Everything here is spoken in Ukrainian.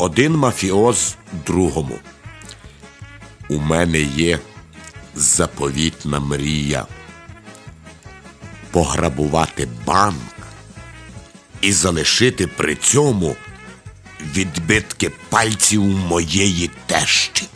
Один мафіоз другому. У мене є заповітна мрія пограбувати банк і залишити при цьому відбитки пальців моєї тещі.